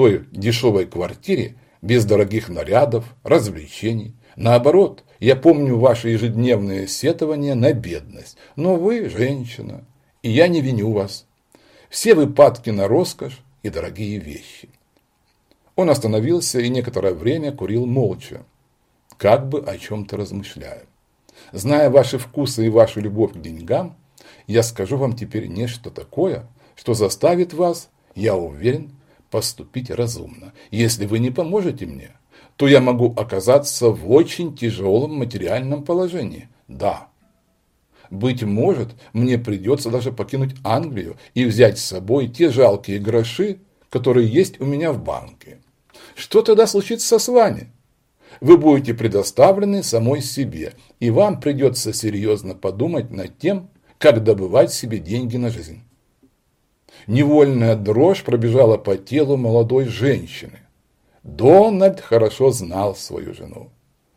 той дешевой квартире без дорогих нарядов, развлечений. Наоборот, я помню ваши ежедневные сетования на бедность. Но вы женщина, и я не виню вас. Все выпадки на роскошь и дорогие вещи. Он остановился и некоторое время курил молча, как бы о чем-то размышляя. Зная ваши вкусы и вашу любовь к деньгам, я скажу вам теперь нечто такое, что заставит вас, я уверен, поступить разумно. Если вы не поможете мне, то я могу оказаться в очень тяжелом материальном положении. Да. Быть может, мне придется даже покинуть Англию и взять с собой те жалкие гроши, которые есть у меня в банке. Что тогда случится с вами? Вы будете предоставлены самой себе, и вам придется серьезно подумать над тем, как добывать себе деньги на жизнь. Невольная дрожь пробежала по телу молодой женщины. Дональд хорошо знал свою жену.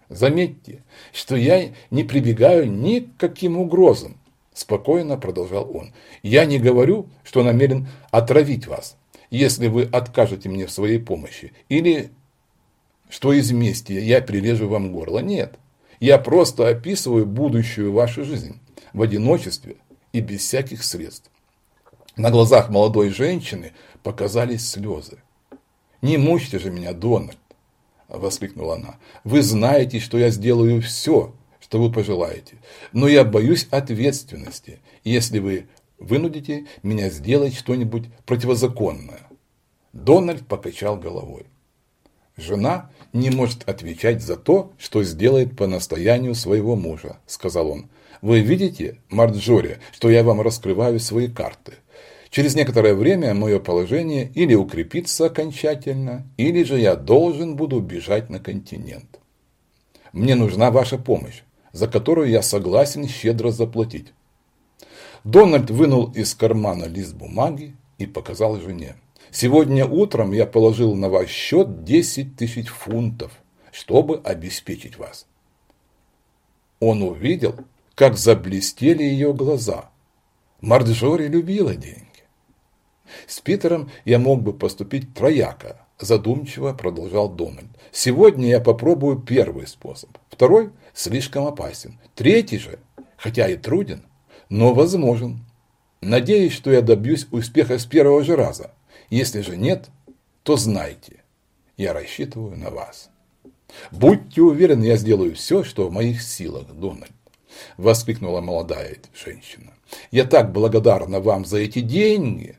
Заметьте, что я не прибегаю ни к каким угрозам, спокойно продолжал он. Я не говорю, что намерен отравить вас, если вы откажете мне в своей помощи, или что из мести я прирежу вам горло. Нет, я просто описываю будущую вашу жизнь в одиночестве и без всяких средств. На глазах молодой женщины показались слезы. «Не мучьте же меня, Дональд!» – воскликнула она. «Вы знаете, что я сделаю все, что вы пожелаете, но я боюсь ответственности, если вы вынудите меня сделать что-нибудь противозаконное». Дональд покачал головой. «Жена не может отвечать за то, что сделает по настоянию своего мужа», – сказал он. Вы видите, Марджори, что я вам раскрываю свои карты. Через некоторое время мое положение или укрепится окончательно, или же я должен буду бежать на континент. Мне нужна ваша помощь, за которую я согласен щедро заплатить. Дональд вынул из кармана лист бумаги и показал жене. Сегодня утром я положил на ваш счет 10 тысяч фунтов, чтобы обеспечить вас. Он увидел, как заблестели ее глаза. Марджори любила деньги. С Питером я мог бы поступить трояко, задумчиво продолжал Дональд. Сегодня я попробую первый способ. Второй слишком опасен. Третий же, хотя и труден, но возможен. Надеюсь, что я добьюсь успеха с первого же раза. Если же нет, то знайте, я рассчитываю на вас. Будьте уверены, я сделаю все, что в моих силах, Дональд. – воскликнула молодая женщина. «Я так благодарна вам за эти деньги.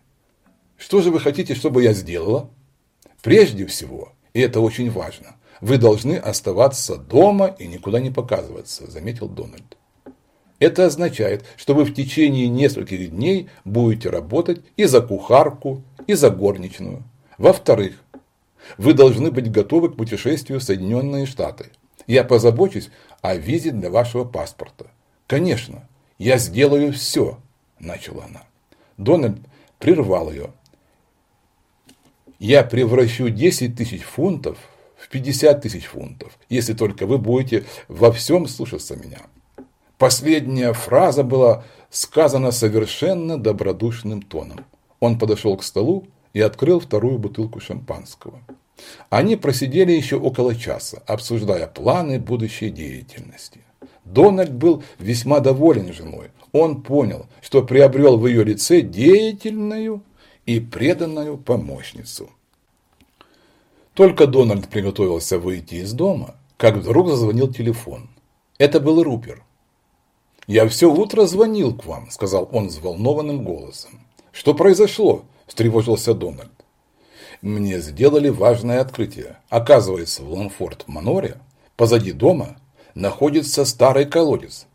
Что же вы хотите, чтобы я сделала? Прежде всего, и это очень важно, вы должны оставаться дома и никуда не показываться», – заметил Дональд. Это означает, что вы в течение нескольких дней будете работать и за кухарку, и за горничную. Во-вторых, вы должны быть готовы к путешествию в Соединенные Штаты. Я позабочусь о визе для вашего паспорта. Конечно, я сделаю все, начала она. Дональд прервал ее. Я превращу 10 тысяч фунтов в 50 тысяч фунтов, если только вы будете во всем слушаться меня. Последняя фраза была сказана совершенно добродушным тоном. Он подошел к столу и открыл вторую бутылку шампанского. Они просидели еще около часа, обсуждая планы будущей деятельности. Дональд был весьма доволен женой. Он понял, что приобрел в ее лице деятельную и преданную помощницу. Только Дональд приготовился выйти из дома, как вдруг зазвонил телефон. Это был Рупер. «Я все утро звонил к вам», – сказал он взволнованным голосом. «Что произошло?» – встревожился Дональд мне сделали важное открытие. Оказывается, в Ланфорд-Маноре, позади дома, находится старый колодец.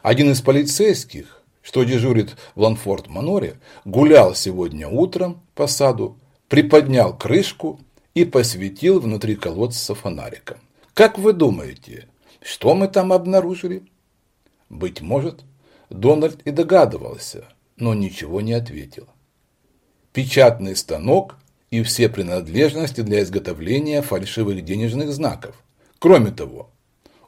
Один из полицейских, что дежурит в Ланфорд-Маноре, гулял сегодня утром по саду, приподнял крышку и посветил внутри колодца фонариком. Как вы думаете, что мы там обнаружили? Быть может, Дональд и догадывался, но ничего не ответил. Печатный станок и все принадлежности для изготовления фальшивых денежных знаков. Кроме того,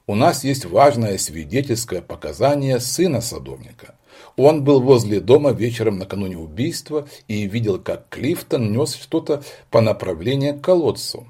у нас есть важное свидетельское показание сына садовника. Он был возле дома вечером накануне убийства и видел, как Клифтон нес что-то по направлению к колодцу.